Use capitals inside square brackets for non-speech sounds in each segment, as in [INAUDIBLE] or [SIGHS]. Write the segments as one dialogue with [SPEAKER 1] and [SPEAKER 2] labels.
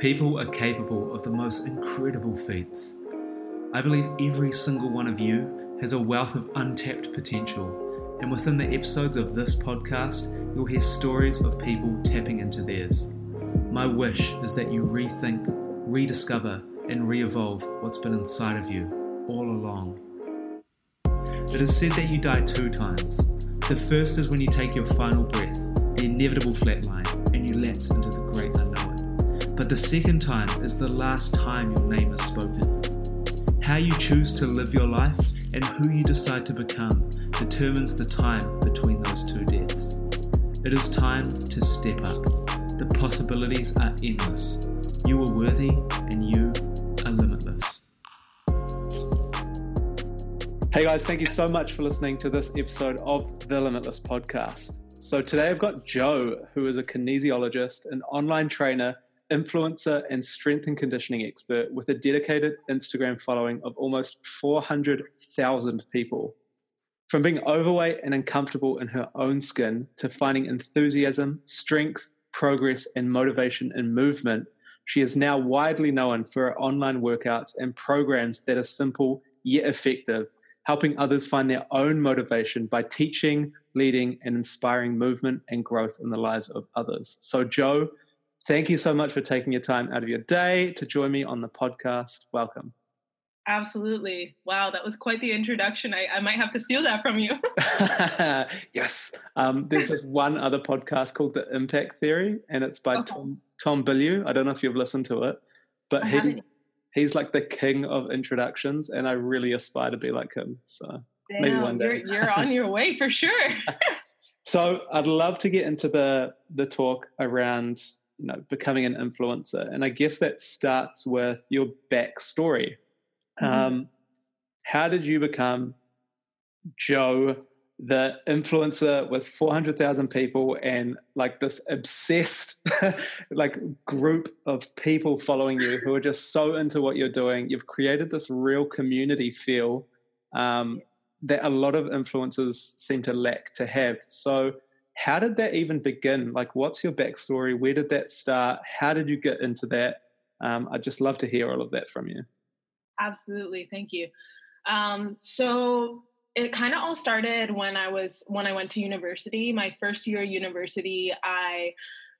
[SPEAKER 1] People are capable of the most incredible feats. I believe every single one of you has a wealth of untapped potential, and within the episodes of this podcast, you'll hear stories of people tapping into theirs. My wish is that you rethink, rediscover, and re evolve what's been inside of you all along. It is said that you die two times. The first is when you take your final breath, the inevitable flatline, and you lapse into the great. But the second time is the last time your name is spoken. How you choose to live your life and who you decide to become determines the time between those two deaths. It is time to step up. The possibilities are endless. You are worthy and you are limitless. Hey guys, thank you so much for listening to this episode of the Limitless podcast. So today I've got Jo, who is a kinesiologist, an online trainer, influencer, and strength and conditioning expert with a dedicated Instagram following of almost 400,000 people. From being overweight and uncomfortable in her own skin to finding enthusiasm, strength, progress, and motivation in movement, she is now widely known for her online workouts and programs that are simple yet effective, helping others find their own motivation by teaching, leading, and inspiring movement and growth in the lives of others. So, Jo, thank you so much for taking your time out of your day to join me on the podcast. Welcome.
[SPEAKER 2] Absolutely. Wow, that was quite the introduction. I, I might have to steal that from you. [LAUGHS] [LAUGHS]
[SPEAKER 1] yes. Um, there's this one other podcast called The Impact Theory, and it's by okay. Tom, Tom Bilyeu. I don't know if you've listened to it, but he, he's like the king of introductions, and I really aspire to be like him. So
[SPEAKER 2] Damn, maybe one day. You're, you're on your way for sure. [LAUGHS]
[SPEAKER 1] so I'd love to get into the the talk around you know becoming an influencer, and I guess that starts with your backstory. Mm-hmm. Um, how did you become Jo, the influencer with 400,000 people and like this obsessed [LAUGHS] like group of people following you who are just so into what you're doing? You've created this real community feel um, that a lot of influencers seem to lack to have. So, how did that even begin? Like, what's your backstory? Where did that start? How did you get into that? Um, I'd just love to hear all of that from you.
[SPEAKER 2] Absolutely. Thank you. Um, so it kind of all started when I was when I went to university. My first year university, I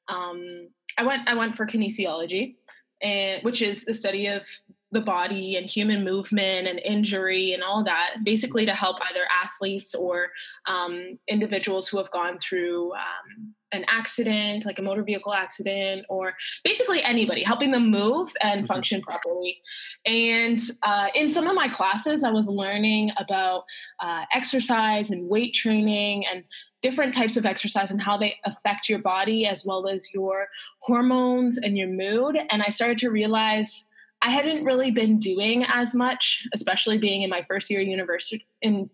[SPEAKER 2] um, I went I went for kinesiology, and which is the study of the body and human movement and injury and all that, basically to help either athletes or um, individuals who have gone through um, an accident, like a motor vehicle accident, or basically anybody, helping them move and mm-hmm. function properly. And uh, in some of my classes, I was learning about uh, exercise and weight training and different types of exercise and how they affect your body as well as your hormones and your mood. And I started to realize I hadn't really been doing as much, especially being in my first year university in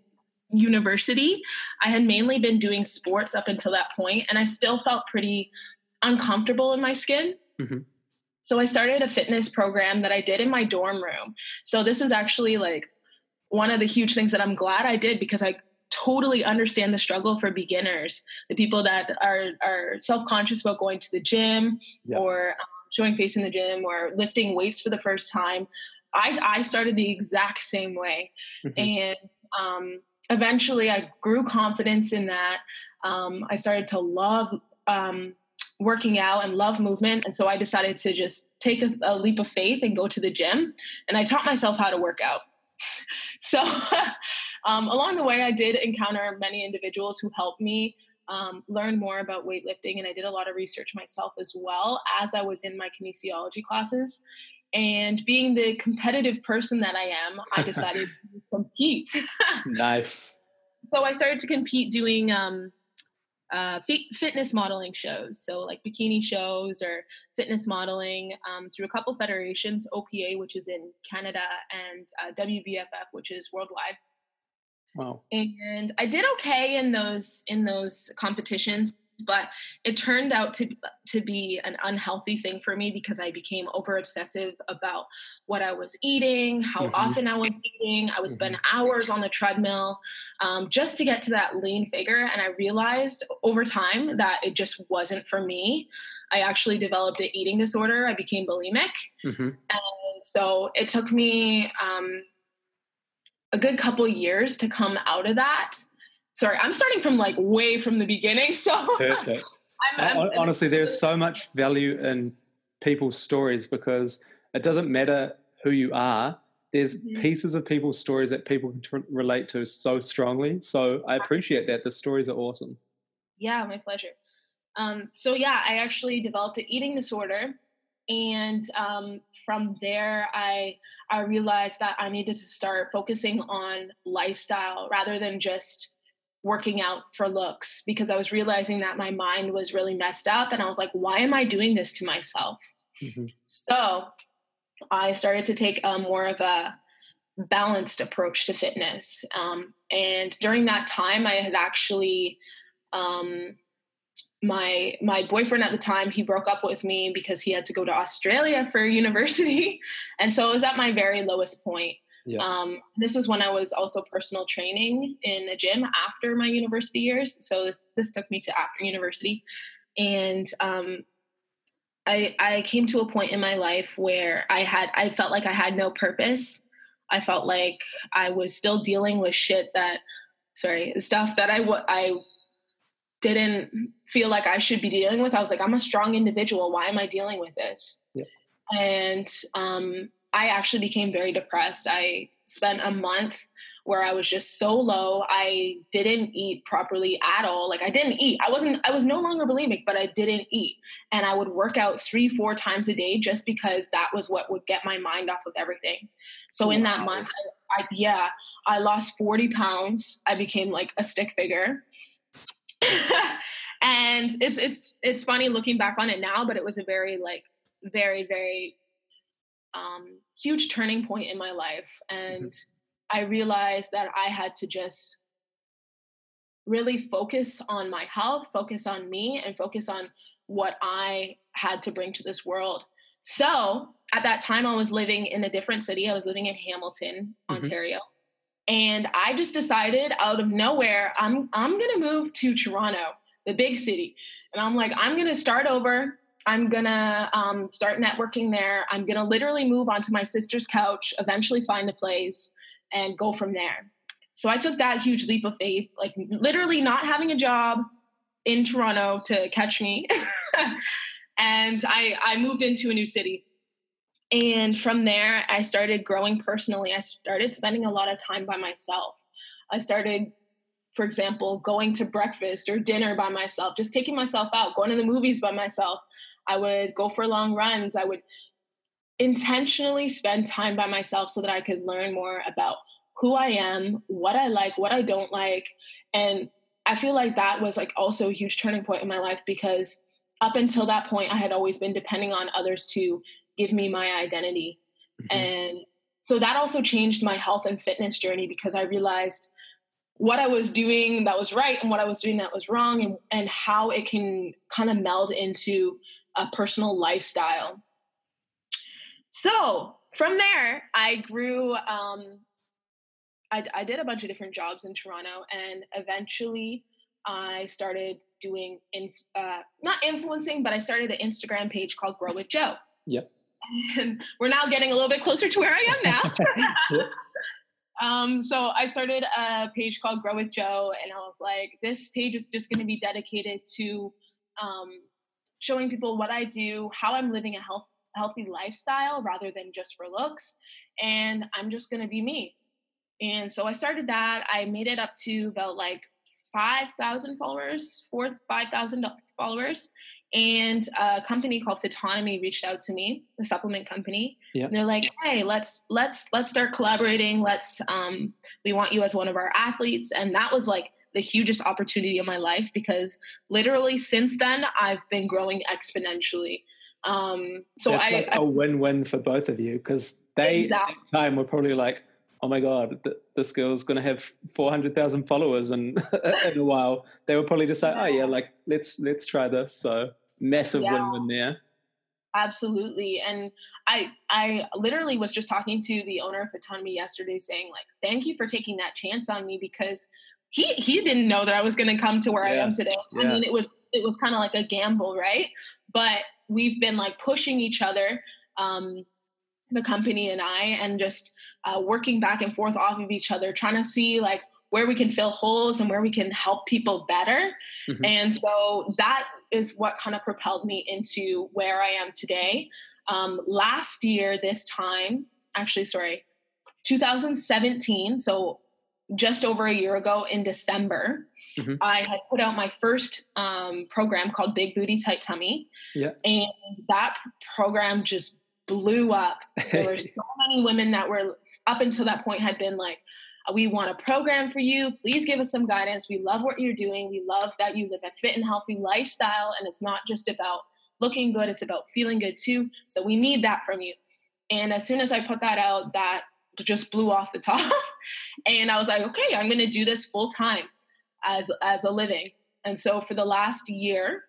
[SPEAKER 2] university. I had mainly been doing sports up until that point, and I still felt pretty uncomfortable in my skin. Mm-hmm. So I started a fitness program that I did in my dorm room. So this is actually like one of the huge things that I'm glad I did because I totally understand the struggle for beginners, the people that are are self-conscious about going to the gym yeah. or um, showing face in the gym or lifting weights for the first time. I, I started the exact same way. Mm-hmm. And um, eventually I grew confidence in that. Um, I started to love um, working out and love movement. And so I decided to just take a, a, leap of faith and go to the gym. And I taught myself how to work out. [LAUGHS] so [LAUGHS] um, along the way, I did encounter many individuals who helped me um, learn more about weightlifting. And I did a lot of research myself as well as I was in my kinesiology classes. And being the competitive person that I am, I [LAUGHS] decided to compete.
[SPEAKER 1] nice.
[SPEAKER 2] So I started to compete doing um, uh, fitness modeling shows, so like bikini shows or fitness modeling um, through a couple federations, OPA, which is in Canada, and uh, WBFF, which is worldwide.
[SPEAKER 1] Wow.
[SPEAKER 2] And I did okay in those in those competitions. but it turned out to to be an unhealthy thing for me because I became over obsessive about what I was eating, how mm-hmm. often I was eating. I would spend mm-hmm. hours on the treadmill um, just to get to that lean figure, and I realized over time that it just wasn't for me. I actually developed an eating disorder. I became bulimic, mm-hmm. and so it took me um, a good couple years to come out of that sorry, I'm starting from like way from the beginning. So [LAUGHS]
[SPEAKER 1] perfect. I'm, I'm, Honestly, there's so much value in people's stories because it doesn't matter who you are. There's mm-hmm. pieces of people's stories that people can relate to so strongly. So I appreciate that. The stories are awesome.
[SPEAKER 2] Yeah, my pleasure. Um, so yeah, I actually developed an eating disorder, and um, from there, I I realized that I needed to start focusing on lifestyle rather than just working out for looks because I was realizing that my mind was really messed up and I was like, why am I doing this to myself? Mm-hmm. So I started to take a more of a balanced approach to fitness. Um, and during that time, I had actually, um, my my boyfriend at the time he broke up with me because he had to go to Australia for [LAUGHS] university, and so it was at my very lowest point. Yeah. Um, this was when I was also personal training in a gym after my university years. So this this took me to after university, and um, I I came to a point in my life where I had I felt like I had no purpose. I felt like I was still dealing with shit that sorry stuff that I I didn't feel like I should be dealing with. I was like, I'm a strong individual. Why am I dealing with this? Yeah. And um, I actually became very depressed. I spent a month where I was just so low. I didn't eat properly at all. Like I didn't eat. I wasn't I was no longer bulimic, but I didn't eat. And I would work out 3 4 times a day just because that was what would get my mind off of everything. So in that month I, I yeah, I lost 40 pounds. I became like a stick figure. [LAUGHS] and it's it's it's funny looking back on it now, but it was a very like very very um, huge turning point in my life. Mm-hmm. And mm-hmm. I realized that I had to just really focus on my health, focus on me, and focus on what I had to bring to this world. So at that time, I was living in a different city. I was living in Hamilton, mm-hmm. Ontario. And I just decided out of nowhere, I'm I'm gonna move to Toronto, the big city. And I'm like, I'm gonna start over. I'm gonna um, start networking there. I'm gonna literally move onto my sister's couch, eventually find a place, and go from there. So I took that huge leap of faith, like literally not having a job in Toronto to catch me. [LAUGHS] and I, I moved into a new city. And from there, I started growing personally. I started spending a lot of time by myself. I started, for example, going to breakfast or dinner by myself, just taking myself out, going to the movies by myself, I would go for long runs. I would intentionally spend time by myself so that I could learn more about who I am, what I like, what I don't like. And I feel like that was like also a huge turning point in my life because up until that point, I had always been depending on others to give me my identity. Mm-hmm. And so that also changed my health and fitness journey because I realized what I was doing that was right and what I was doing that was wrong and, and how it can kind of meld into a personal lifestyle. So from there, I grew. Um, I, I did a bunch of different jobs in Toronto, and eventually, I started doing in, uh, not influencing, but I started an Instagram page called Grow with Jo.
[SPEAKER 1] Yep.
[SPEAKER 2] And we're now getting a little bit closer to where I am now. [LAUGHS] Um, so I started a page called Grow with Jo, and I was like, this page is just going to be dedicated to um, showing people what I do, how I'm living a health, healthy lifestyle rather than just for looks. And I'm just going to be me. And so I started that. I made it up to about like 5,000 followers, 4, 5,000 followers. And a company called Fitonomy reached out to me, the supplement company. Yep. And they're like, "Hey, let's let's let's start collaborating. Let's um, we want you as one of our athletes." And that was like the hugest opportunity of my life because literally since then I've been growing exponentially. Um, so
[SPEAKER 1] That's
[SPEAKER 2] I,
[SPEAKER 1] like I, a win-win for both of you because they exactly. at the time were probably like, oh my god, th- this girl's going to have four hundred thousand followers in [LAUGHS] in a while. They would probably just say, oh yeah, like let's let's try this. So massive yeah. win-win there.
[SPEAKER 2] Absolutely. And I I literally was just talking to the owner of Fitonomy yesterday saying like thank you for taking that chance on me because he he didn't know that I was going to come to where yeah. I am today. Yeah. I mean it was it was kind of like a gamble, right? But we've been like pushing each other um the company and I and just uh, working back and forth off of each other trying to see like where we can fill holes and where we can help people better. Mm-hmm. And so that is what kind of propelled me into where I am today. Um, last year, this time, actually, sorry, 2017, so just over a year ago in December, mm-hmm. I had put out my first um, program called Big Booty Tight Tummy.
[SPEAKER 1] Yeah.
[SPEAKER 2] And that program just blew up. There were [LAUGHS] so many women that were up until that point had been like, we want a program for you. Please give us some guidance. We love what you're doing. We love that you live a fit and healthy lifestyle. And it's not just about looking good, it's about feeling good too. So we need that from you. And as soon as I put that out, that just blew off the top. [LAUGHS] and I was like, okay, I'm going to do this full time as, as a living. And so for the last year,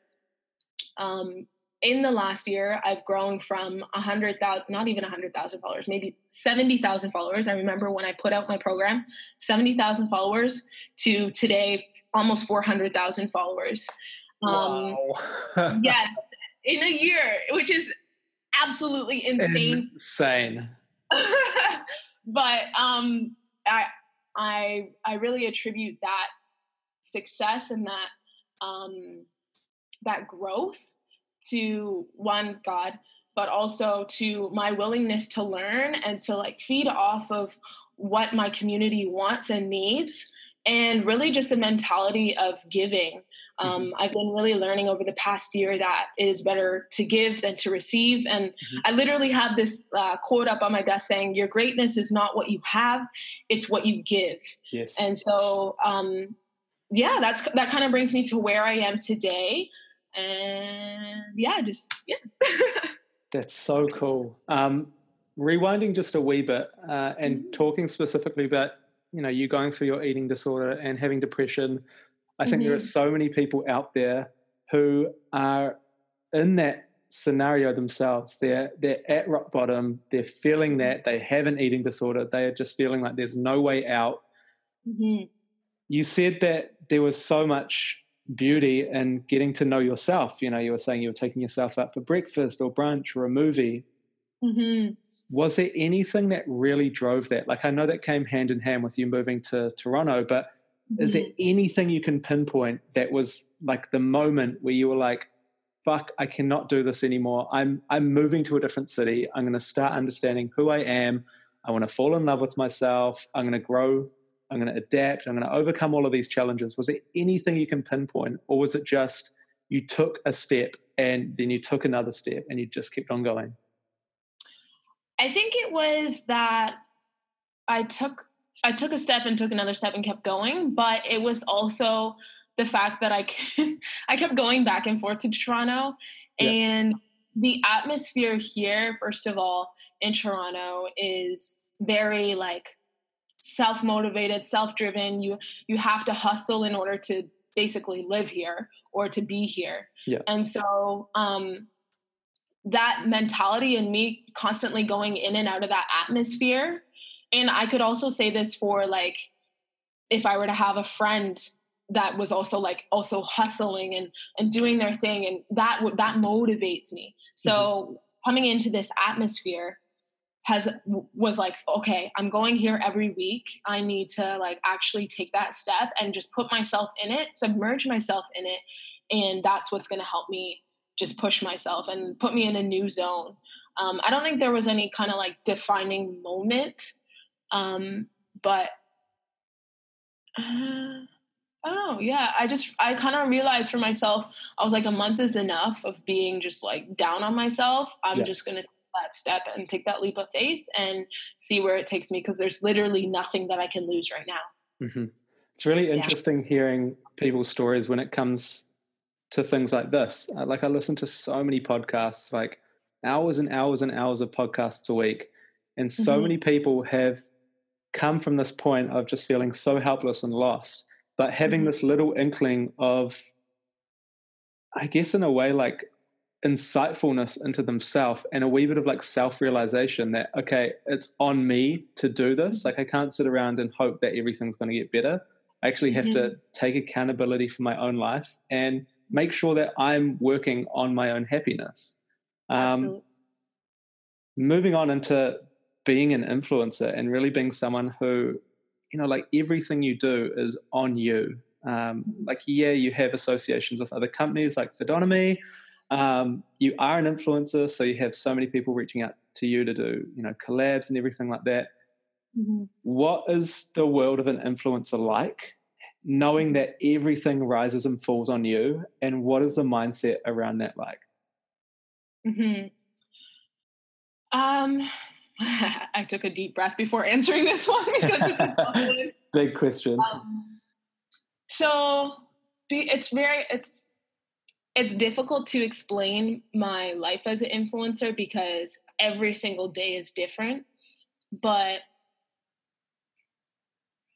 [SPEAKER 2] um, in the last year, I've grown from a hundred thousand, not even a hundred thousand followers, maybe seventy thousand followers. I remember when I put out my program, seventy thousand followers to today, almost four hundred thousand followers. Um, wow. [LAUGHS] yes, in a year, which is absolutely insane.
[SPEAKER 1] Insane. [LAUGHS]
[SPEAKER 2] but um, I, I, I really attribute that success and that um, that growth to one God, but also to my willingness to learn and to like feed off of what my community wants and needs and really just a mentality of giving. Um, mm-hmm. I've been really learning over the past year that it is better to give than to receive. And mm-hmm. I literally have this uh, quote up on my desk saying, Your greatness is not what you have, it's what you give.
[SPEAKER 1] Yes.
[SPEAKER 2] And so, um, yeah, that's that kind of brings me to where I am today and yeah, just yeah. [LAUGHS]
[SPEAKER 1] That's so cool. Um, rewinding just a wee bit uh, and mm-hmm. talking specifically about you know you going through your eating disorder and having depression. I think mm-hmm. there are mm-hmm. so many people out there who are in that scenario themselves. They're they're at rock bottom. They're feeling mm-hmm. that they have an eating disorder. They are just feeling like there's no way out. Mm-hmm. You said that there was so much beauty and getting to know yourself. You know, you were saying you were taking yourself out for breakfast or brunch or a movie. Mm-hmm. Was there anything that really drove that? Like, I know that came hand in hand with you moving to Toronto, but mm-hmm. is there mm-hmm. anything you can pinpoint that was like the moment where you were like, fuck, I cannot do this anymore. I'm I'm moving to a different city. I'm gonna start understanding who I am. I want to fall in love with myself. I'm going to grow I'm going to adapt, I'm going to overcome all of these challenges? Was there anything you can pinpoint, or was it just you took a step and then you took another step and you just kept on going?
[SPEAKER 2] I think it was that I took I took a step and took another step and kept going, but it was also the fact that I [LAUGHS] I kept going back and forth to Toronto yeah. and the atmosphere here first of all in Toronto is very like self-motivated self-driven you you have to hustle in order to basically live here or to be here
[SPEAKER 1] yeah.
[SPEAKER 2] and so um that mentality and me constantly going in and out of that atmosphere and i could also say this for like if i were to have a friend that was also like also hustling and and doing their thing and that that motivates me so mm-hmm. coming into this atmosphere has was like okay i'm going here every week i need to like actually take that step and just put myself in it submerge myself in it and that's what's going to help me just push myself and put me in a new zone um, i don't think there was any kind of like defining moment um, but uh, I don't know. Yeah, I just I kind of realized for myself, I was like, a month is enough of being just like down on myself. I'm yeah. just gonna that step and take that leap of faith and see where it takes me because there's literally nothing that I can lose right now.
[SPEAKER 1] Mm-hmm. It's really interesting yeah. hearing people's stories when it comes to things like this. Uh, like I listen to so many podcasts, like hours and hours and hours of podcasts a week, and so mm-hmm. many people have come from this point of just feeling so helpless and lost, but having mm-hmm. this little inkling of, I guess, in a way, like insightfulness into themselves and a wee bit of like self realization that, okay, it's on me to do this. Like, I can't sit around and hope that everything's going to get better. I actually have mm-hmm. to take accountability for my own life and make sure that I'm working on my own happiness. Um, moving on into being an influencer and really being someone who, you know, like everything you do is on you. Um, mm-hmm. like, yeah, you have associations with other companies like Fitonomy. Um, you are an influencer, so you have so many people reaching out to you to do, you know, collabs and everything like that. Mm-hmm. What is the world of an influencer like? Knowing that everything rises and falls on you, and what is the mindset around that like?
[SPEAKER 2] Mm-hmm. Um, [LAUGHS] I took a deep breath before answering this [LAUGHS] one because it's [LAUGHS] a
[SPEAKER 1] big question. Um,
[SPEAKER 2] so it's very it's it's difficult to explain my life as an influencer because every single day is different. But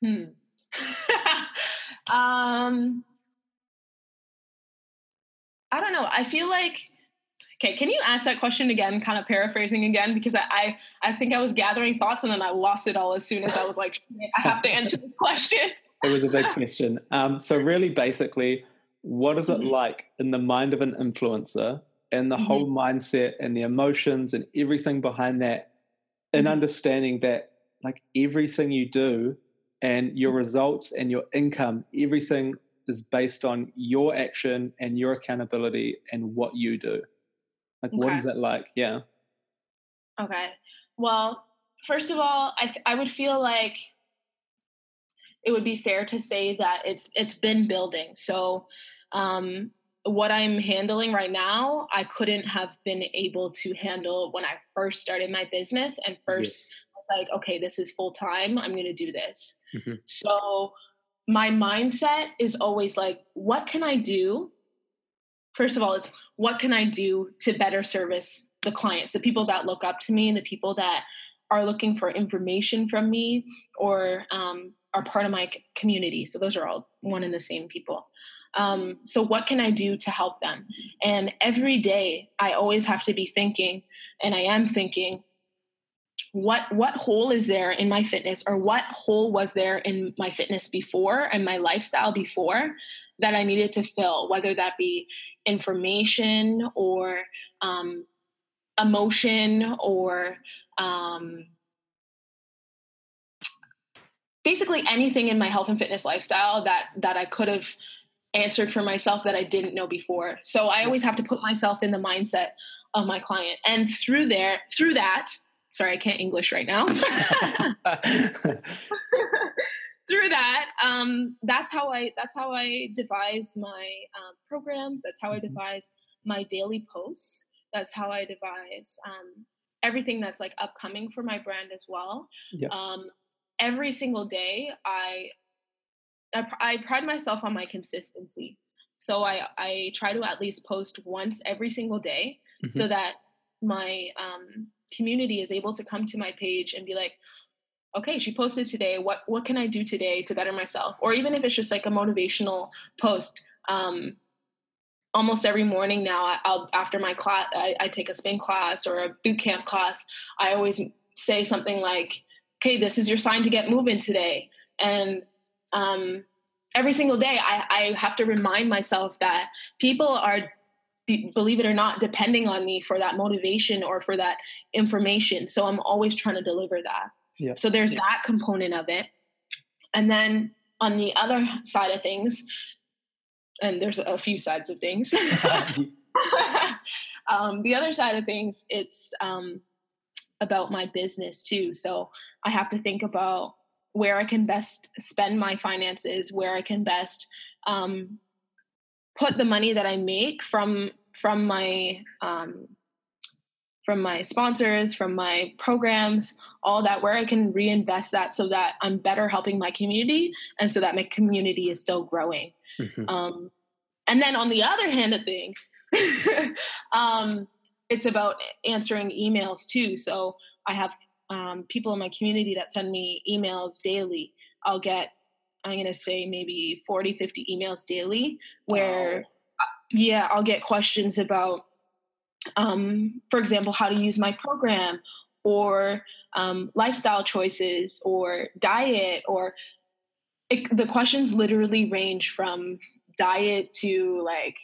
[SPEAKER 2] hmm. [LAUGHS] um I don't know. I feel like Okay, can you ask that question again, kind of paraphrasing again? Because I, I, I think I was gathering thoughts and then I lost it all as soon as I was like, I have to answer this question. [LAUGHS]
[SPEAKER 1] it was a big question. Um, so really, basically, what is it mm-hmm. like in the mind of an influencer and the mm-hmm. whole mindset and the emotions and everything behind that, and mm-hmm. understanding that like everything you do and your mm-hmm. results and your income, everything is based on your action and your accountability and what you do. Like, okay. what is that like? Yeah.
[SPEAKER 2] Okay. Well, first of all, I I would feel like it would be fair to say that it's it's been building. So, um, what I'm handling right now, I couldn't have been able to handle when I first started my business and first yes. was like, okay, this is full time. I'm going to do this. Mm-hmm. So my mindset is always like, what can I do first of all, it's what can I do to better service the clients, the people that look up to me, and the people that are looking for information from me or um, are part of my community. So those are all one and the same people. Um, so what can I do to help them? And every day, I always have to be thinking, and I am thinking, what what hole is there in my fitness, or what hole was there in my fitness before and my lifestyle before that I needed to fill, whether that be information or um, emotion or um, basically anything in my health and fitness lifestyle that that I could have answered for myself that I didn't know before. So I always have to put myself in the mindset of my client. And through there, through that, sorry, I can't English right now. [LAUGHS] [LAUGHS] through that, um, that's how I that's how I devise my um, programs. That's how I mm-hmm. devise my daily posts. That's how I devise um, everything that's like upcoming for my brand as well. Um, every single day, I, I I pride myself on my consistency. So I I try to at least post once every single day, mm-hmm. so that my um, community is able to come to my page and be like, okay she posted today what what can i do today to better myself or even if it's just like a motivational post um, almost every morning now i'll after my class I, I, take a spin class or a boot camp class i always say something like okay this is your sign to get moving today and um, every single day I, I have to remind myself that people are believe it or not depending on me for that motivation or for that information so i'm always trying to deliver that yeah. So there's yeah. that component of it. And then on the other side of things, and there's a few sides of things. [LAUGHS] [LAUGHS] um, the other side of things, it's um, about my business too. So I have to think about where I can best spend my finances, where I can best um, put the money that I make from from my um, from my sponsors, from my programs, all that, where I can reinvest that so that I'm better helping my community and so that my community is still growing. Mm-hmm. Um, and then on the other hand of things, [LAUGHS] um, it's about answering emails too. So I have um, people in my community that send me emails daily. I'll get, I'm going to say maybe 40, 50 emails daily where, oh. yeah, I'll get questions about, um, for example, how to use my program or um, lifestyle choices or diet or it, the questions literally range from diet to like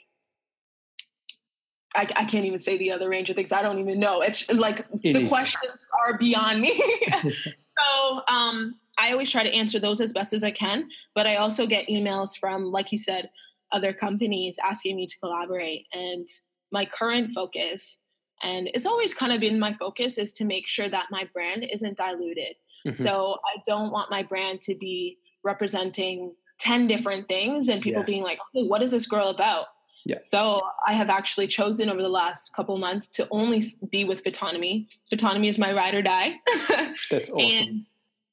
[SPEAKER 2] I, I, can't even say the other range of things. I don't even know. It's like the questions are beyond me. [LAUGHS] [LAUGHS] so um, I always try to answer those as best as I can. But I also get emails from, like you said, other companies asking me to collaborate. And my current focus, and it's always kind of been my focus, is to make sure that my brand isn't diluted. Mm-hmm. So I don't want my brand to be representing 10 different things and people yeah. being like, okay, what is this girl about?
[SPEAKER 1] Yeah.
[SPEAKER 2] So I have actually chosen over the last couple months to only be with Fitonomy. Fitonomy is my ride or die. [LAUGHS]
[SPEAKER 1] That's awesome.
[SPEAKER 2] and,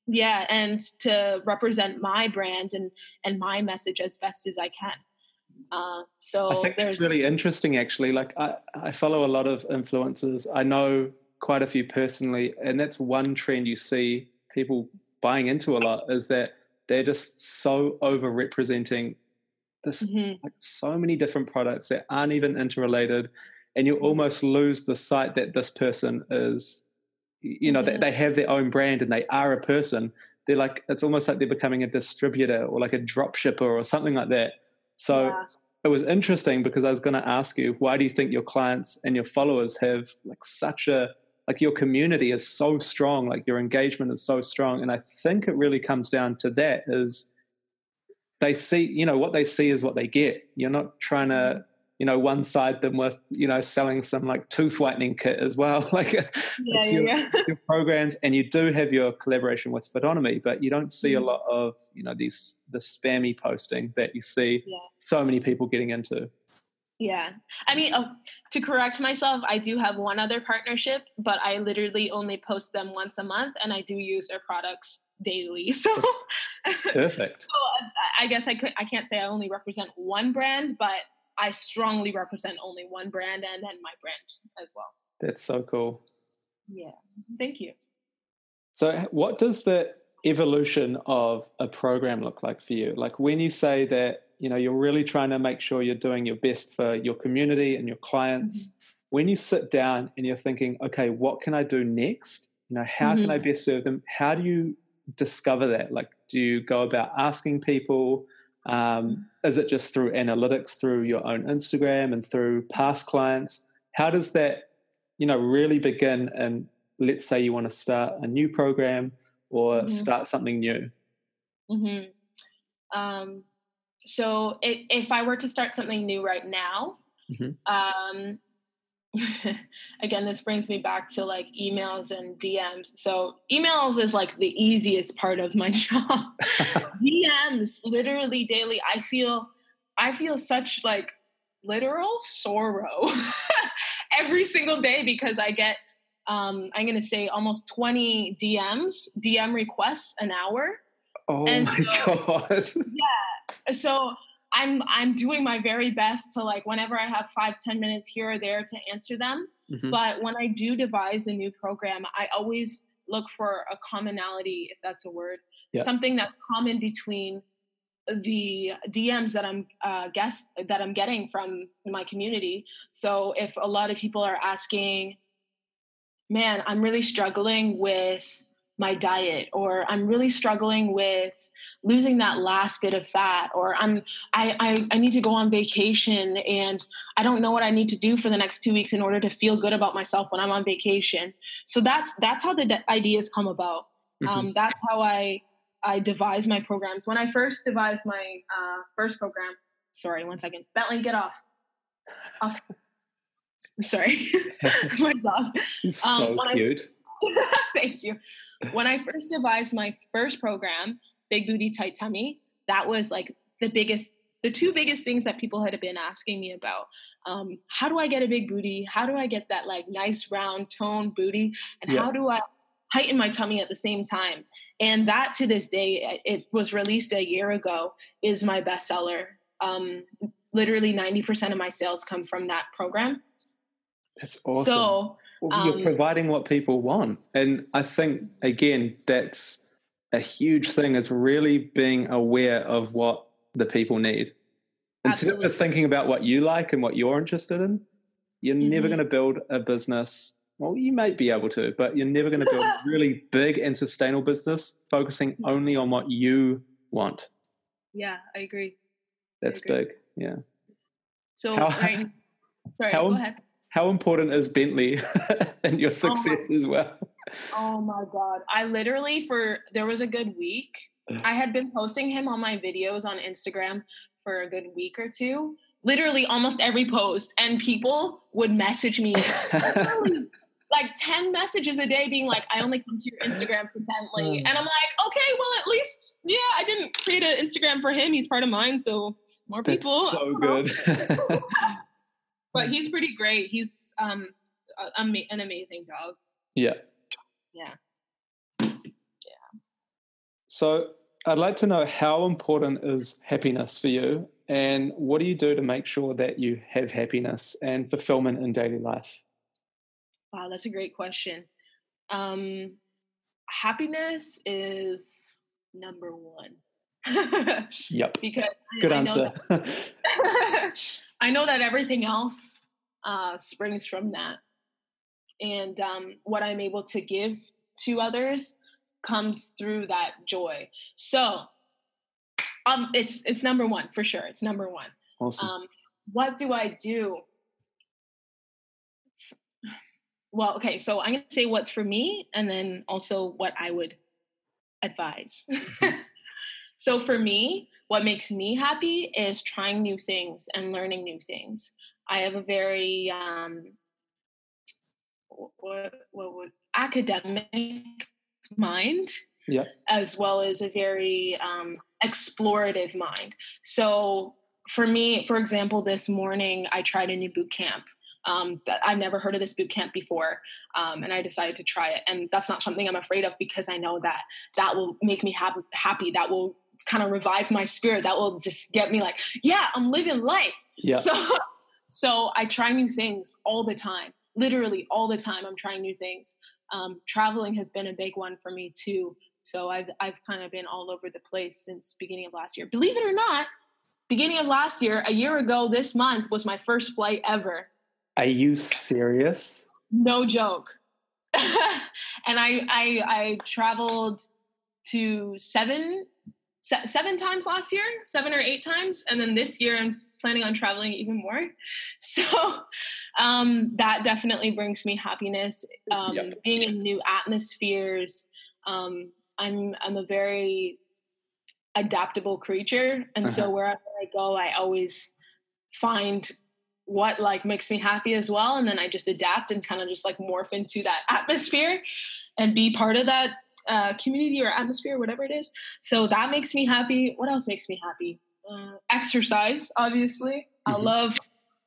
[SPEAKER 2] yeah, and to represent my brand and and my message as best as I can. Uh, so
[SPEAKER 1] I think it's really interesting, actually. Like I, I follow a lot of influencers. I know quite a few personally, and that's one trend you see people buying into a lot is that they're just so over this mm-hmm. like so many different products that aren't even interrelated and you almost lose the sight that this person is you know mm-hmm. they, they have their own brand and they are a person they're like it's almost like they're becoming a distributor or like a drop shipper or something like that so yeah. it was interesting because i was going to ask you why do you think your clients and your followers have like such a like your community is so strong like your engagement is so strong and i think it really comes down to that is they see, you know, what they see is what they get. You're not trying to, you know, one side them with, you know, selling some like tooth whitening kit as well. [LAUGHS] like yeah, it's your, yeah. your, programs, and you do have your collaboration with Fitonomy, but you don't see mm. a lot of, you know, these the spammy posting that you see yeah. so many people getting into.
[SPEAKER 2] Yeah. I mean, uh, to correct myself, I do have one other partnership, but I literally only post them once a month and I do use their products daily. [LAUGHS] So [LAUGHS]
[SPEAKER 1] perfect.
[SPEAKER 2] so uh, I guess I could I can't say I only represent one brand, but I strongly represent only one brand and then my brand as well.
[SPEAKER 1] That's so cool.
[SPEAKER 2] Yeah. Thank you.
[SPEAKER 1] So what does the evolution of a program look like for you? Like when you say that, you know, you're really trying to make sure you're doing your best for your community and your clients, mm-hmm. when you sit down and you're thinking, okay, what can I do next? You know, how mm-hmm. can I best serve them? How do you discover that? Like, do you go about asking people? Um, is it just through analytics, through your own Instagram and through past clients? How does that, you know, really begin? And let's say you want to start a new program or mm-hmm. start something new.
[SPEAKER 2] Mm-hmm. Um, so if, if I were to start something new right now, mm-hmm. um, [LAUGHS] again, this brings me back to like emails and DMs. So emails is like the easiest part of my [LAUGHS] job. [LAUGHS] DMs, literally daily. I feel, I feel such like literal sorrow every single day because I get, um, I'm gonna say almost 20 DMs, DM requests an hour.
[SPEAKER 1] Oh and my so, god!
[SPEAKER 2] Yeah. So I'm I'm doing my very best to like whenever I have five ten minutes here or there to answer them. Mm-hmm. But when I do devise a new program, I always look for a commonality, if that's a word, something that's common between the DMs that I'm uh, guess that I'm getting from my community. So if a lot of people are asking, "Man, I'm really struggling with my diet or i'm really struggling with losing that last bit of fat or i'm I, I, I need to go on vacation and i don't know what i need to do for the next two weeks in order to feel good about myself when i'm on vacation. So that's that's how the de- ideas come about. Mm-hmm. um, that's how i i devise my programs. When i first devised my uh, first program sorry one second. Bentley get off. Off. [LAUGHS] Sorry. [LAUGHS] [LAUGHS] My dog.
[SPEAKER 1] Um, so cute
[SPEAKER 2] I, thank you when I first devised my first program, Big Booty Tight Tummy, that was like the biggest, the two biggest things that people had been asking me about. Um, how do I get a big booty? How do I get that like nice round toned booty? And yeah. how do I tighten my tummy at the same time? And that to this day, it was released a year ago, is my bestseller. Um, literally 90% of my sales come from that program.
[SPEAKER 1] That's awesome.
[SPEAKER 2] So
[SPEAKER 1] well, you're um, providing what people want. And I think, again, that's a huge thing is really being aware of what the people need. Instead Absolutely. of just thinking about what you like and what you're interested in, you're mm-hmm. never going to build a business. Well, you might be able to, but you're never going to build a really [LAUGHS] big and sustainable business focusing mm-hmm. only on what you want.
[SPEAKER 2] Yeah, I agree.
[SPEAKER 1] That's I agree. big. Yeah.
[SPEAKER 2] So, how, right, [LAUGHS] sorry, how, go ahead.
[SPEAKER 1] How important is Bentley [LAUGHS] and your success oh as well?
[SPEAKER 2] Oh my God. I literally, for there was a good week, I had been posting him on my videos on Instagram for a good week or two, literally almost every post, and people would message me [LAUGHS] like 10 messages a day being like, I only come to your Instagram for Bentley. Mm. And I'm like, okay, well, at least, yeah, I didn't create an Instagram for him. He's part of mine. So more people.
[SPEAKER 1] That's so [LAUGHS] good.
[SPEAKER 2] But he's pretty great. He's um, a, a, an amazing dog.
[SPEAKER 1] Yeah.
[SPEAKER 2] Yeah.
[SPEAKER 1] Yeah. So I'd like to know how important is happiness for you and what do you do to make sure that you have happiness and fulfillment in daily life?
[SPEAKER 2] Wow, that's a great question. Um, happiness is number one.
[SPEAKER 1] Yep. [LAUGHS]
[SPEAKER 2] Because
[SPEAKER 1] good I, answer.
[SPEAKER 2] I know, that, [LAUGHS] I know that everything else uh, springs from that, and um, what I'm able to give to others comes through that joy. So, um, it's it's number one for sure. It's number one.
[SPEAKER 1] Awesome. Um,
[SPEAKER 2] what do I do? Well, okay, so I'm gonna say what's for me, and then also what I would advise. [LAUGHS] So for me, what makes me happy is trying new things and learning new things. I have a very um, what, what would academic mind,
[SPEAKER 1] yeah,
[SPEAKER 2] as well as a very um, explorative mind. So for me, for example, this morning I tried a new boot camp. Um, I've never heard of this boot camp before, um, and I decided to try it. And that's not something I'm afraid of because I know that that will make me happy. Happy that will kind of revive my spirit that will just get me like yeah i'm living life.
[SPEAKER 1] Yeah.
[SPEAKER 2] So [LAUGHS] so i try new things all the time literally all the time i'm trying new things. Um, traveling has been a big one for me too. So i've i've kind of been all over the place since beginning of last year. Believe it or not beginning of last year a year ago this month was my first flight ever.
[SPEAKER 1] Are you serious?
[SPEAKER 2] No joke. [LAUGHS] And I, I i traveled to seven se- seven times last year, seven or eight times, and then this year I'm planning on traveling even more. [LAUGHS] So um, that definitely brings me happiness. Um, yep. Being in new atmospheres. Um, I'm I'm a very adaptable creature, and uh-huh. so wherever I go, I always find what like makes me happy as well, and then I just adapt and kind of just like morph into that atmosphere and be part of that uh, community or atmosphere, whatever it is. So that makes me happy. What else makes me happy? Uh, exercise, obviously. Mm-hmm. I love.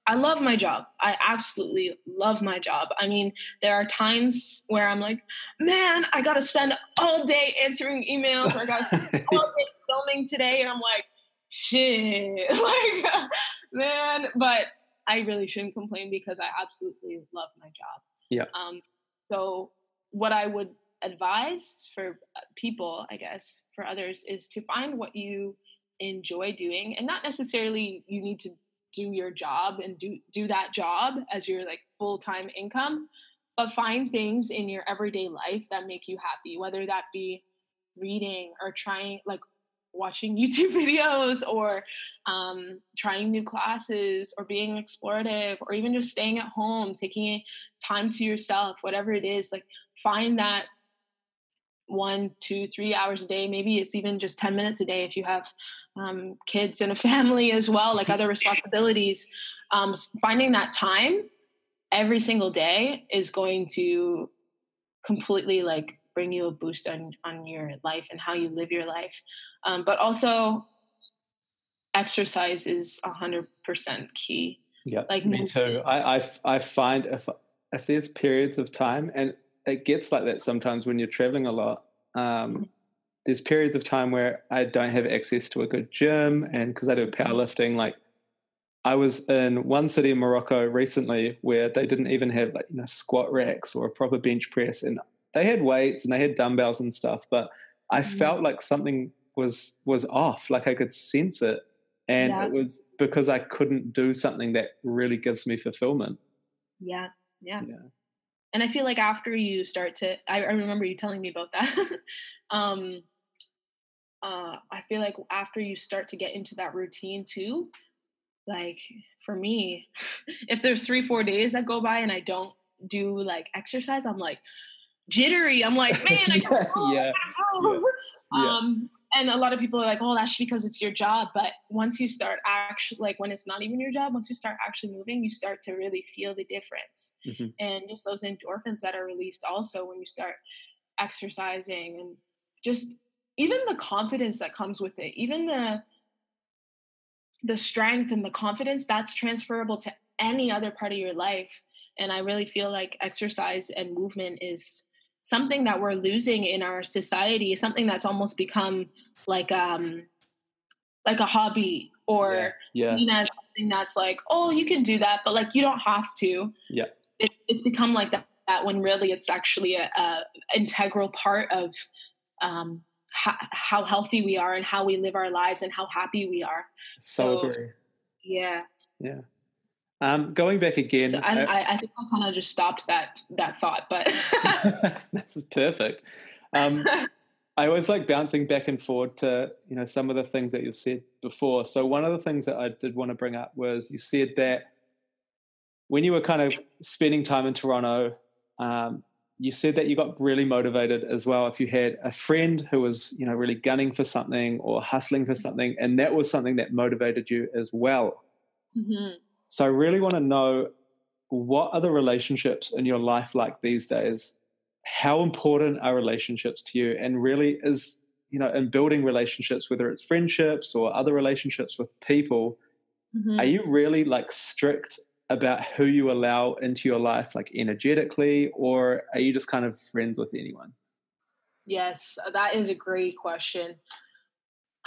[SPEAKER 2] I love my job. I absolutely love my job. I mean, there are times where I'm like, man, I got to spend all day answering emails, or I got to spend [LAUGHS] all day filming today, and I'm like, shit, [LAUGHS] like, man. But I really shouldn't complain because I absolutely love my job.
[SPEAKER 1] Yeah.
[SPEAKER 2] Um. So what I would advise for uh, people, I guess, for others, is to find what you enjoy doing, and not necessarily you need to do your job and do do that job as your like full time income, but find things in your everyday life that make you happy, whether that be reading or trying like watching [LAUGHS] YouTube videos or um, trying new classes or being explorative or even just staying at home, taking time to yourself, whatever it is, like find that one, two, three hours a day. Maybe it's even just 10 minutes a day if you have um, kids and a [LAUGHS] family as well, like other responsibilities. Um, finding that time every single day is going to completely like bring you a boost on, on your life and how you live your life. Um, but also, exercise is 100% key.
[SPEAKER 1] Yeah, like me too. I, I, I find if if there's periods of time and it gets like that sometimes when you're traveling a lot. Um, mm-hmm. there's periods of time where I don't have access to a good gym, and because I do powerlifting, like I was in one city in Morocco recently where they didn't even have like you know squat racks or a proper bench press, and they had weights and they had dumbbells and stuff, but I mm-hmm. felt like something was was off, like I could sense it, and yeah. it was because I couldn't do something that really gives me fulfillment.
[SPEAKER 2] Yeah, yeah. yeah. And I feel like after you start to, I, I remember you telling me about that. [LAUGHS] um, uh, I feel like after you start to get into that routine too, like for me, [LAUGHS] if there's three, four days that go by and I don't do like exercise, I'm like jittery. I'm like, [LAUGHS] man, I go, yeah. I gotta go. Yeah. Um, and a lot of people are like, oh, that's because it's your job. But once you start actually, like when it's not even your job, once you start actually moving, you start to really feel the difference. Mm-hmm. And just those endorphins that are released also when you start exercising and just even the confidence that comes with it, even the the strength and the confidence that's transferable to any other part of your life. And I really feel like exercise and movement is something that we're losing in our society is something that's almost become like um like a hobby or yeah. Yeah. seen as something that's like oh you can do that but like you don't have to.
[SPEAKER 1] Yeah.
[SPEAKER 2] It, it's become like that, that when really it's actually a, a integral part of um ha- how healthy we are and how we live our lives and how happy we are.
[SPEAKER 1] So, so agree.
[SPEAKER 2] yeah.
[SPEAKER 1] Yeah um, going back again,
[SPEAKER 2] so I, I, I, think I kind of just stopped that that thought, but [LAUGHS] [LAUGHS]
[SPEAKER 1] that's perfect. Um, I always like bouncing back and forward to you know some of the things that you said before. So one of the things that I did want to bring up was you said that when you were kind of spending time in Toronto, um, you said that you got really motivated as well if you had a friend who was you know really gunning for something or hustling for something, and that was something that motivated you as well. Mm-hmm. So I really want to know what are the relationships in your life like these days? How important are relationships to you? And really is, you know, in building relationships, whether it's friendships or other relationships with people, mm-hmm. are you really like strict about who you allow into your life, like energetically, or are you just kind of friends with anyone?
[SPEAKER 2] Yes, that is a great question.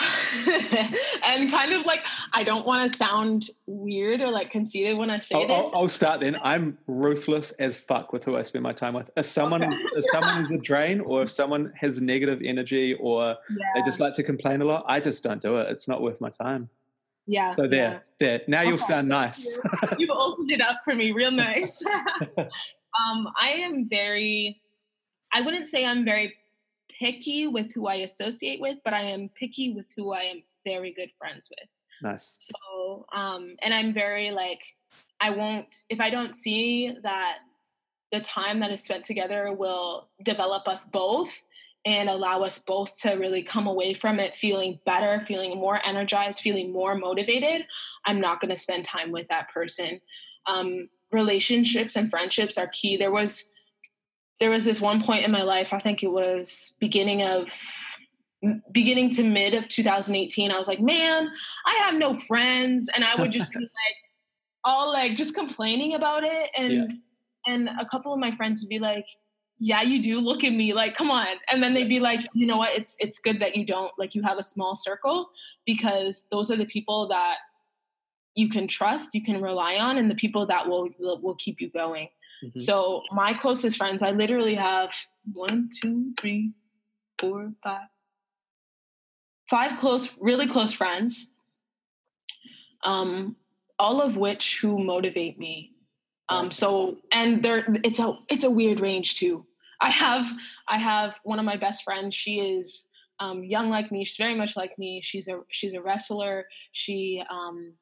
[SPEAKER 2] [LAUGHS] and kind of like I don't want to sound weird or like conceited when I say
[SPEAKER 1] I'll,
[SPEAKER 2] this.
[SPEAKER 1] I'll, I'll, start then. I'm ruthless as fuck with who I spend my time with. If someone okay. is if someone [LAUGHS] is a drain or if someone has negative energy or yeah. they just like to complain a lot, I just don't do it. It's not worth my time.
[SPEAKER 2] Yeah.
[SPEAKER 1] So there, yeah. there. Now you'll sound nice.
[SPEAKER 2] You. [LAUGHS] You've opened it up for me, real nice. um, I am very. I wouldn't say I'm very picky with who I associate with, but I am picky with who I am very good friends with.
[SPEAKER 1] Nice.
[SPEAKER 2] So, um, and I'm very like, I won't, if I don't see that the time that is spent together will develop us both and allow us both to really come away from it feeling better, feeling more energized, feeling more motivated, I'm not going to spend time with that person. Um, relationships and friendships are key. There was there was this one point in my life, I think it was beginning of beginning to mid of 2018, I was like, man, I have no friends. And I would just be [LAUGHS] like all like just complaining about it. And yeah. and a couple of my friends would be like, yeah, you do. Look at me. Like, come on. And then they'd be like, you know what? It's it's good that you don't like you have a small circle because those are the people that you can trust, you can rely on, and the people that will will keep you going. Mm-hmm. So my closest friends, I literally have one, two, three, four, five, five close, really close friends. Um, all of which who motivate me. Um, so and there, it's a it's a weird range too. I have I have one of my best friends. She is um, young like me. She's very much like me. She's a she's a wrestler. She um,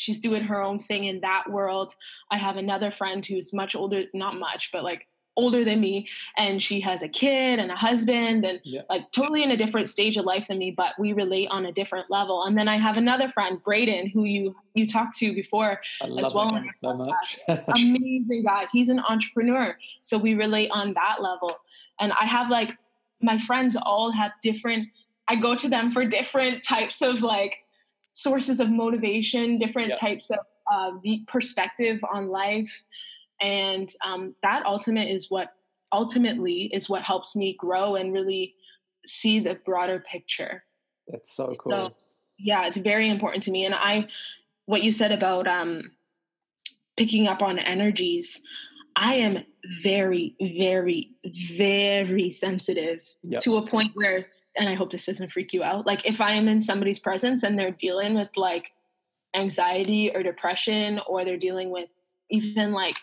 [SPEAKER 2] she's doing her own thing in that world. I have another friend who's much older, not much, but like older than me and she has a kid and a husband and yeah. like totally in a different stage of life than me but we relate on a different level. And then i have another friend braden who you you talked to before as well
[SPEAKER 1] so much. [LAUGHS]
[SPEAKER 2] Amazing guy. He's an entrepreneur. So we relate on that level. And i have like my friends all have different i go to them for different types of like sources of motivation, different types of uh, perspective on life, and um, that ultimate is what ultimately is what helps me grow and really see the broader picture.
[SPEAKER 1] That's so cool. So,
[SPEAKER 2] yeah, it's very important to me, and I what you said about um, picking up on energies, I am very, very, very sensitive yep. to a point where, and I hope this doesn't freak you out. Like if I am in somebody's presence and they're dealing with like anxiety or depression, or they're dealing with even like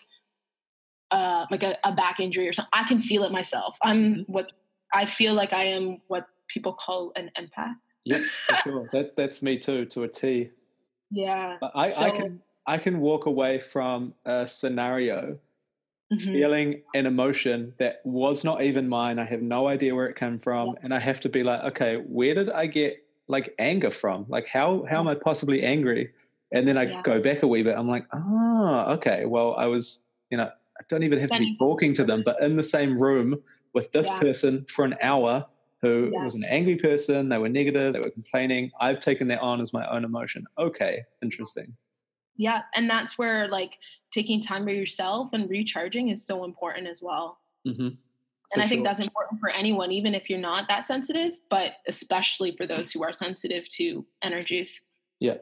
[SPEAKER 2] uh, like a, a back injury or something, I can feel it myself. I'm mm-hmm. what I feel like I am what people call an empath.
[SPEAKER 1] Yeah, [LAUGHS] sure. that that's me too, to a
[SPEAKER 2] T. Yeah.
[SPEAKER 1] I, so, I can I can walk away from a scenario mm-hmm. feeling an emotion that was not even mine. I have no idea where it came from. Yeah. And I have to be like, okay, where did I get like anger from? Like how how am I possibly angry? And then I yeah. go back a wee bit. I'm like, oh, okay. Well, I was, you know, I don't even have to be talking to them, but in the same room with this yeah. person for an hour who was an angry person, they were negative, they were complaining. I've taken that on as my own emotion. Okay, interesting
[SPEAKER 2] yeah and that's where like taking time for yourself and recharging is so important as well. Mm-hmm. and i think that's important for anyone even if you're not that sensitive but especially for those who are sensitive to energies.
[SPEAKER 1] Yeah.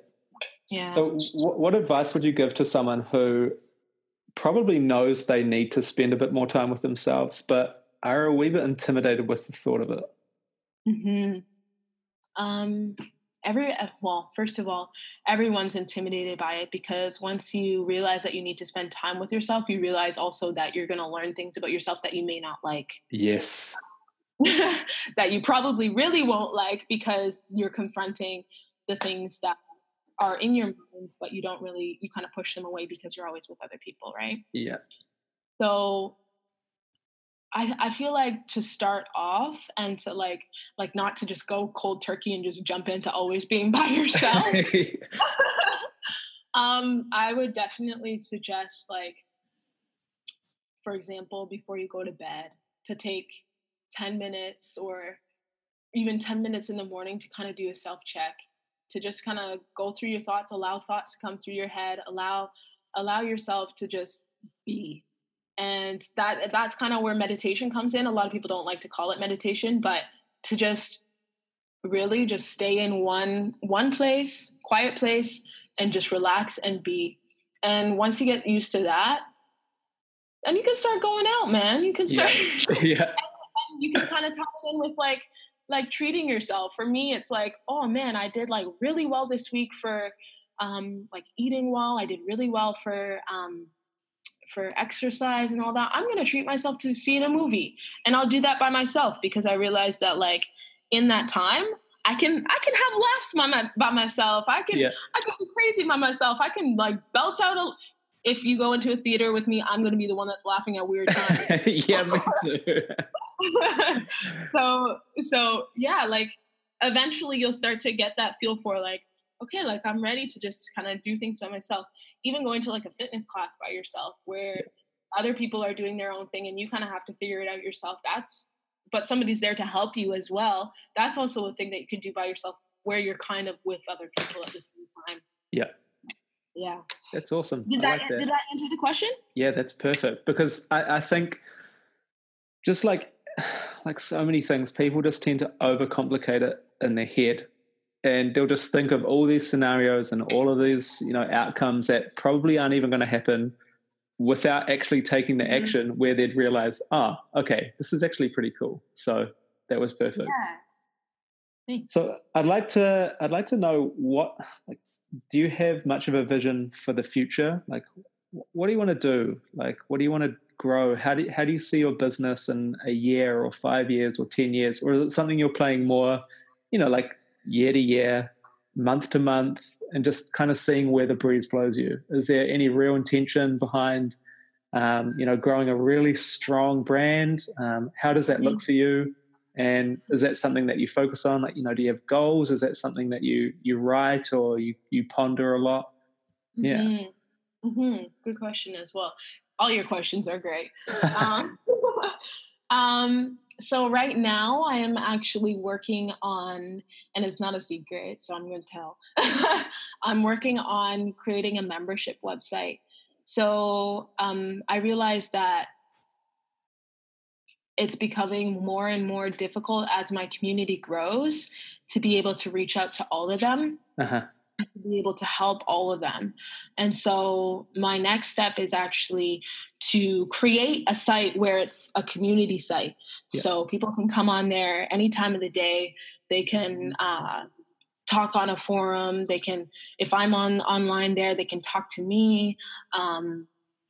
[SPEAKER 1] Yeah. So w- what advice would you give to someone who probably knows they need to spend a bit more time with themselves but are a wee bit intimidated with the thought of it?
[SPEAKER 2] Mm-hmm. um every uh, well first of all everyone's intimidated by it because once you realize that you need to spend time with yourself you realize also that you're going to learn things about yourself that you may not like.
[SPEAKER 1] Yes. [LAUGHS]
[SPEAKER 2] That you probably really won't like because you're confronting the things that are in your mind but you don't really you kind of push them away because you're always with other people right?
[SPEAKER 1] Yeah.
[SPEAKER 2] So I, I feel like to start off and to like like not to just go cold turkey and just jump into always being [LAUGHS] by yourself. [LAUGHS] um, I would definitely suggest like, for example, before you go to bed, to take 10 minutes or even 10 minutes in the morning to kind of do a self check, to just kind of go through your thoughts, allow thoughts to come through your head, allow allow yourself to just be and that that's kind of where meditation comes in. A lot of people don't like to call it meditation but to just really just stay in one one place quiet place and just relax and be. And once you get used to that and you can start going out man. You can start
[SPEAKER 1] yeah, [LAUGHS] [LAUGHS] yeah.
[SPEAKER 2] you can [LAUGHS] kind of tie it in with like like treating yourself. For me it's like oh man i did like really well this week for um like eating well. I did really well for um for exercise and all that, I'm going to treat myself to seeing a movie. And I'll do that by myself because I realized that like in that time, I can I can have laughs by, my, by myself. I can yeah. I can be crazy by myself. I can like belt out a if you go into a theater with me, I'm going to be the one that's laughing at weird times. [LAUGHS]
[SPEAKER 1] yeah, me [LAUGHS] too.
[SPEAKER 2] so so yeah, like eventually you'll start to get that feel for like okay, like I'm ready to just kind of do things by myself. Even going to like a fitness class by yourself where other people are doing their own thing and you kind of have to figure it out yourself. That's but somebody's there to help you as well. That's also a thing that you could do by yourself where you're kind of with other people at the same time.
[SPEAKER 1] Yeah.
[SPEAKER 2] Yeah.
[SPEAKER 1] That's awesome.
[SPEAKER 2] Did, that, like that, did that answer the question?
[SPEAKER 1] Yeah, that's perfect. Because I, I think just like [SIGHS] like so many things, people just tend to overcomplicate it in their head and they'll just think of all these scenarios and all of these you know outcomes that probably aren't even going to happen without actually taking the mm-hmm. action where they'd realize ah oh, okay this is actually pretty cool. So that was perfect.
[SPEAKER 2] Yeah.
[SPEAKER 1] so i'd like to i'd like to know what like do you have much of a vision for the future? Like what do you want to do? Like what do you want to grow? How do you, how do you see your business in a year or 5 years or 10 years? Or is it something you're playing more you know like year to year, month to month, and just kind of seeing where the breeze blows you? Is there any real intention behind, um, you know, growing a really strong brand? Um, how does that look mm-hmm. for you? And is that something that you focus on? Like, you know, do you have goals? Is that something that you you write or you you ponder a lot? Yeah.
[SPEAKER 2] Mm-hmm. Mm-hmm. Good question as well. All your questions are great. [LAUGHS] um, [LAUGHS] um, so right now I am actually working on, and it's not a secret, so I'm going to tell. [LAUGHS] I'm working on creating a membership website. So um, I realized that it's becoming more and more difficult as my community grows to be able to reach out to all of them. Uh-huh. To be able to help all of them. And so my next step is actually to create a site where it's a community site. Yeah. So people can come on there any time of the day. They can uh, talk on a forum. They can, if I'm on online there, they can talk to me. Um,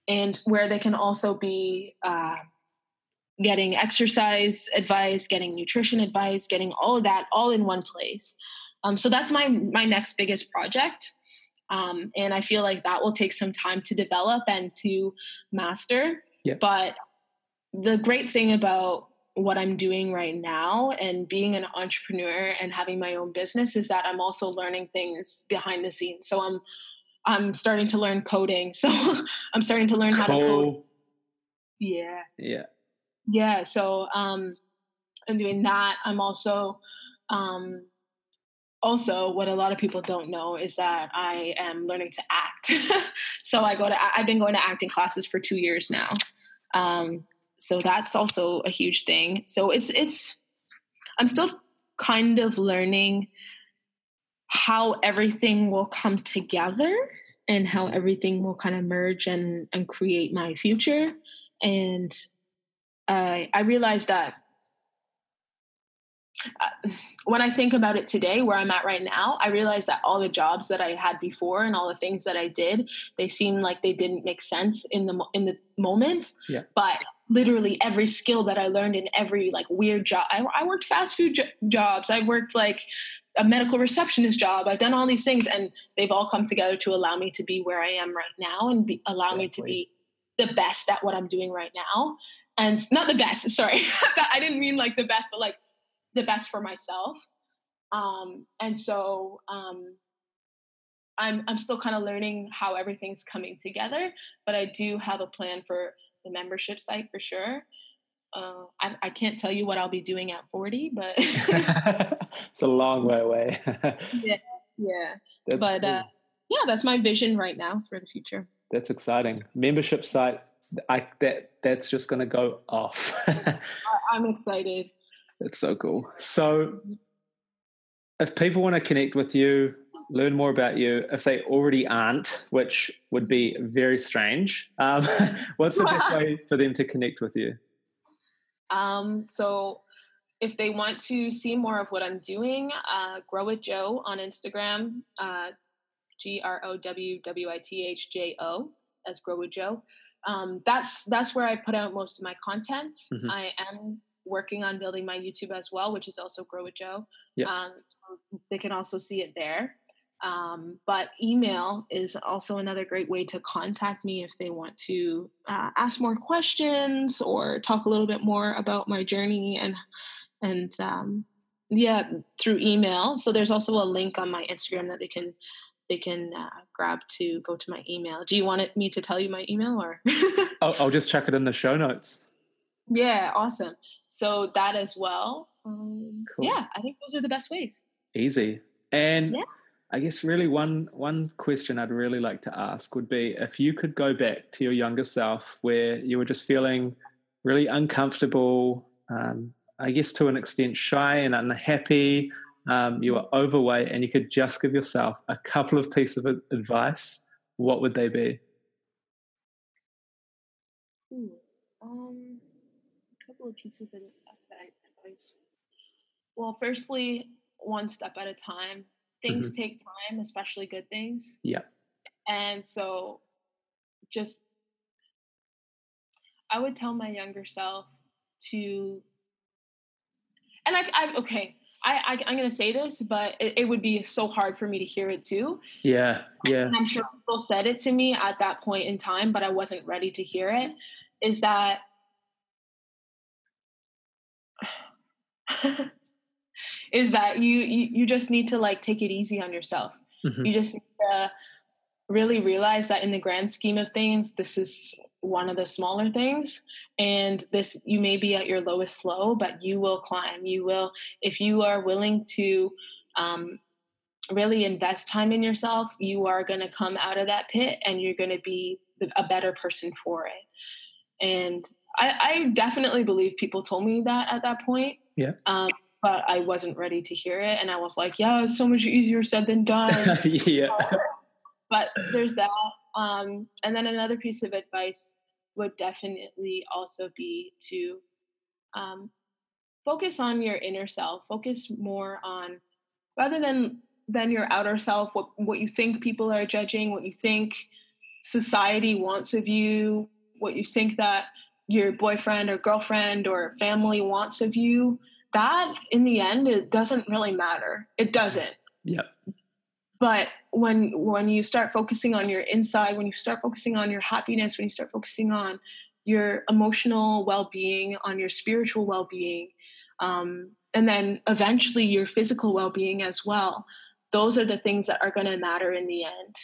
[SPEAKER 2] and where they can also be uh, getting exercise advice, getting nutrition advice, getting all of that all in one place. Um, so that's my my next biggest project, um, and I feel like that will take some time to develop and to master. Yeah. But the great thing about what I'm doing right now and being an entrepreneur and having my own business is that I'm also learning things behind the scenes. So I'm I'm starting to learn coding. [LAUGHS] So I'm starting to learn how to code. Yeah.
[SPEAKER 1] Yeah.
[SPEAKER 2] Yeah. So um I'm doing that. I'm also um also what a lot of people don't know is that i am learning to act. [LAUGHS] So i go to i've been going to acting classes for two years now. Um, so that's also a huge thing. So it's it's i'm still kind of learning how everything will come together and how everything will kind of merge and and create my future. And i i realized that uh, when I think about it today, where I'm at right now, I realize that all the jobs that I had before and all the things that I did, they seemed like they didn't make sense in the in the moment.
[SPEAKER 1] Yeah.
[SPEAKER 2] But literally every skill that I learned in every like weird job, I, I worked fast food jo- jobs. I worked like a medical receptionist job. I've done all these things, and they've all come together to allow me to be where I am right now and be, allow exactly. me to be the best at what I'm doing right now. And not the best, sorry. [LAUGHS] I didn't mean like the best, but like the best for myself. Um, and so um, I'm I'm still kind of learning how everything's coming together, but I do have a plan for the membership site for sure. Uh, I, I, can't tell you what I'll be doing at 40, but [LAUGHS]
[SPEAKER 1] it's a long way away. [LAUGHS]
[SPEAKER 2] yeah, yeah. [LAUGHS] That's but cool. uh, yeah, that's my vision right now for the future.
[SPEAKER 1] That's exciting. Membership site, I that that's just going to go off.
[SPEAKER 2] I, I'm excited.
[SPEAKER 1] That's so cool. So, if people want to connect with you, learn more about you, if they already aren't, which would be very strange, um, [LAUGHS] what's the best way [LAUGHS] for them to connect with you?
[SPEAKER 2] Um, so, if they want to see more of what I'm doing, uh, Grow with Jo on Instagram, uh, G R O W W I T H J O, as Grow with Jo. Um, that's that's where I put out most of my content. Mm-hmm. I am working on building my YouTube as well, which is also Grow with Jo.
[SPEAKER 1] Yeah. Um,
[SPEAKER 2] so they can also see it there. Um, but email is also another great way to contact me if they want to uh, ask more questions or talk a little bit more about my journey and and um, yeah through email. So there's also a link on my Instagram that they can they can uh, grab to go to my email. Do you want it, me to tell you my email or? [LAUGHS]
[SPEAKER 1] I'll, I'll just check it in the show notes.
[SPEAKER 2] Yeah, awesome so that as well um, cool. yeah i think those are the best ways.
[SPEAKER 1] Easy. And yeah. i guess really one one question i'd really like to ask would be if you could go back to your younger self where you were just feeling really uncomfortable um, i guess to an extent shy and unhappy um, you were overweight and you could just give yourself a couple of pieces of advice what would they be?
[SPEAKER 2] Ooh, um of pieces of advice. Well, firstly, one step at a time. Things mm-hmm. take time, especially good things.
[SPEAKER 1] Yeah.
[SPEAKER 2] And so just I would tell my younger self to and I've, I've okay, I, I am gonna say this, but it, it, would be so hard for me to hear it too.
[SPEAKER 1] Yeah, yeah.
[SPEAKER 2] And I'm sure people said it to me at that point in time, but I wasn't ready to hear it. Is that [LAUGHS] is that you, you you just need to like take it easy on yourself. Mm-hmm. You just need to really realize that in the grand scheme of things, this is one of the smaller things and this you may be at your lowest low but you will climb you will if you are willing to um, really invest time in yourself you are going to come out of that pit and you're going to be a better person for it and I, I, definitely believe people told me that at that point
[SPEAKER 1] yeah.
[SPEAKER 2] Um, but I wasn't ready to hear it. And I was like, yeah, it's so much easier said than done. [LAUGHS]
[SPEAKER 1] yeah. [LAUGHS]
[SPEAKER 2] but there's that. Um, and then another piece of advice would definitely also be to um, focus on your inner self. Focus more on rather than than your outer self, what what you think people are judging, what you think society wants of you, what you think that your boyfriend or girlfriend or family wants of you. That in the end, it doesn't really matter. It doesn't.
[SPEAKER 1] Yeah.
[SPEAKER 2] But when when you start focusing on your inside, when you start focusing on your happiness, when you start focusing on your emotional well-being, on your spiritual well-being, um, and then eventually your physical well-being as well, those are the things that are going to matter in the end.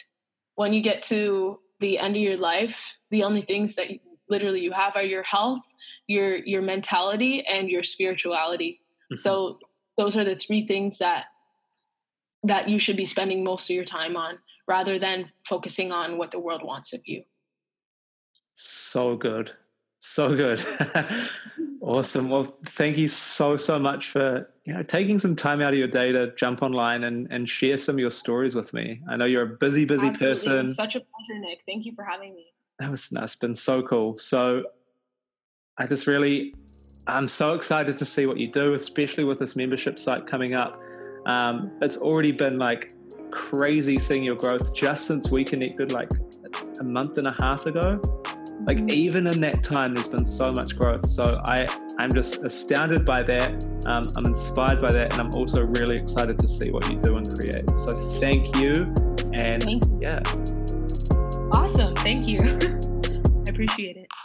[SPEAKER 2] When you get to the end of your life, the only things that you, literally you have are your health, your your mentality, and your spirituality. Mm-hmm. So those are the three things that that you should be spending most of your time on rather than focusing on what the world wants of you.
[SPEAKER 1] So good. So good. [LAUGHS] awesome. Well, thank you so, so much for, you know, taking some time out of your day to jump online and, and share some of your stories with me. I know you're a busy, busy Absolutely. person.
[SPEAKER 2] such a pleasure, Nick. Thank you for having me.
[SPEAKER 1] That was that's been so cool. So I just really I'm so excited to see what you do, especially with this membership site coming up. Um, it's already been like crazy seeing your growth just since we connected like a month and a half ago. Like mm-hmm. even in that time, there's been so much growth. So I, I'm just astounded by that. Um, I'm inspired by that, and I'm also really excited to see what you do and create. So thank you, and thank you. yeah,
[SPEAKER 2] awesome. Thank you. [LAUGHS] Appreciate it.